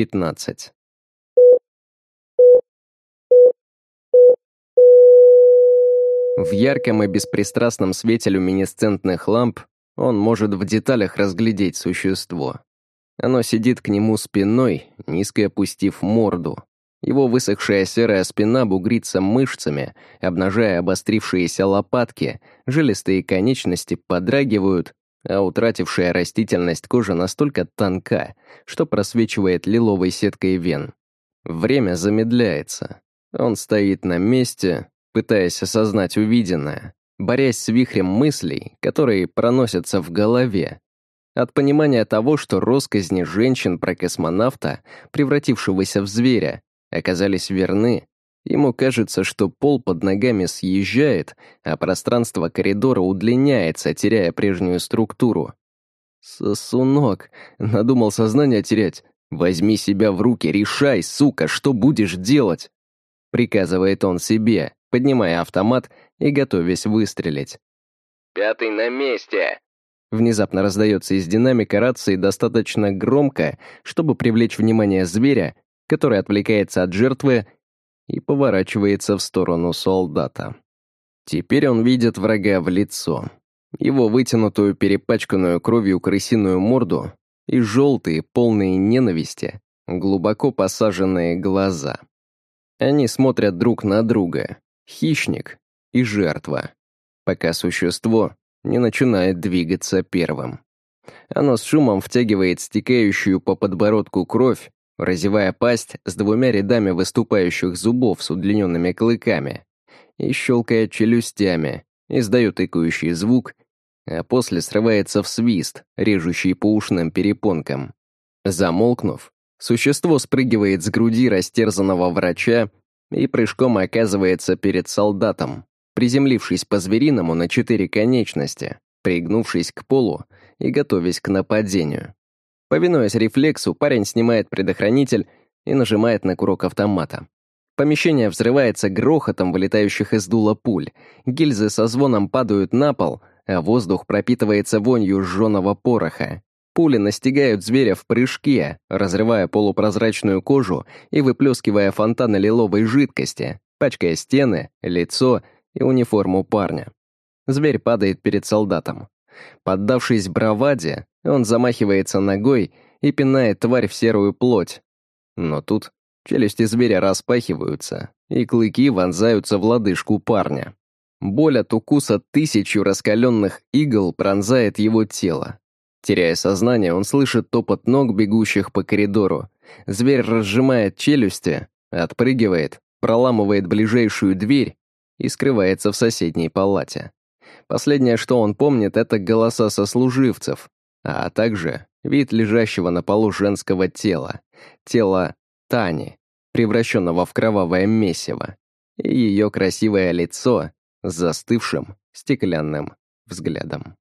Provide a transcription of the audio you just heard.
15. В ярком и беспристрастном свете люминесцентных ламп он может в деталях разглядеть существо. Оно сидит к нему спиной, низко опустив морду. Его высохшая серая спина бугрится мышцами, обнажая обострившиеся лопатки, жилистые конечности подрагивают, а утратившая растительность кожа настолько тонка, что просвечивает лиловой сеткой вен. Время замедляется. Он стоит на месте, пытаясь осознать увиденное, борясь с вихрем мыслей, которые проносятся в голове. От понимания того, что росказни женщин про космонавта, превратившегося в зверя, оказались верны, ему кажется, что пол под ногами съезжает, а пространство коридора удлиняется, теряя прежнюю структуру. «Сосунок, надумал сознание терять. Возьми себя в руки, решай, сука, что будешь делать?» Приказывает он себе, поднимая автомат и готовясь выстрелить. «Пятый на месте!» Внезапно раздается из динамика рации достаточно громко, чтобы привлечь внимание зверя, который отвлекается от жертвы и поворачивается в сторону солдата. Теперь он видит врага в лицо. Его вытянутую, перепачканную кровью крысиную морду и желтые, полные ненависти, глубоко посаженные глаза. Они смотрят друг на друга, хищник и жертва, пока существо не начинает двигаться первым. Оно с шумом втягивает стекающую по подбородку кровь, разевая пасть с двумя рядами выступающих зубов с удлиненными клыками, и щелкая челюстями, издает икающий звук, а после срывается в свист, режущий по ушным перепонкам. Замолкнув, существо спрыгивает с груди растерзанного врача и прыжком оказывается перед солдатом, приземлившись по-звериному на четыре конечности, пригнувшись к полу и готовясь к нападению. Повинуясь рефлексу, парень снимает предохранитель и нажимает на курок автомата. Помещение взрывается грохотом вылетающих из дула пуль, гильзы со звоном падают на пол, а воздух пропитывается вонью сжженного пороха. Пули настигают зверя в прыжке, разрывая полупрозрачную кожу и выплескивая фонтаны лиловой жидкости, пачкая стены, лицо и униформу парня. Зверь падает перед солдатом. Поддавшись браваде, он замахивается ногой и пинает тварь в серую плоть. Но тут челюсти зверя распахиваются, и клыки вонзаются в лодыжку парня. Боль от укуса тысячу раскаленных игл пронзает его тело. Теряя сознание, он слышит топот ног, бегущих по коридору. Зверь разжимает челюсти, отпрыгивает, проламывает ближайшую дверь и скрывается в соседней палате. Последнее, что он помнит, это голоса сослуживцев, а также вид лежащего на полу женского тела, тела Тани, превращенного в кровавое месиво, и ее красивое лицо с застывшим стеклянным взглядом.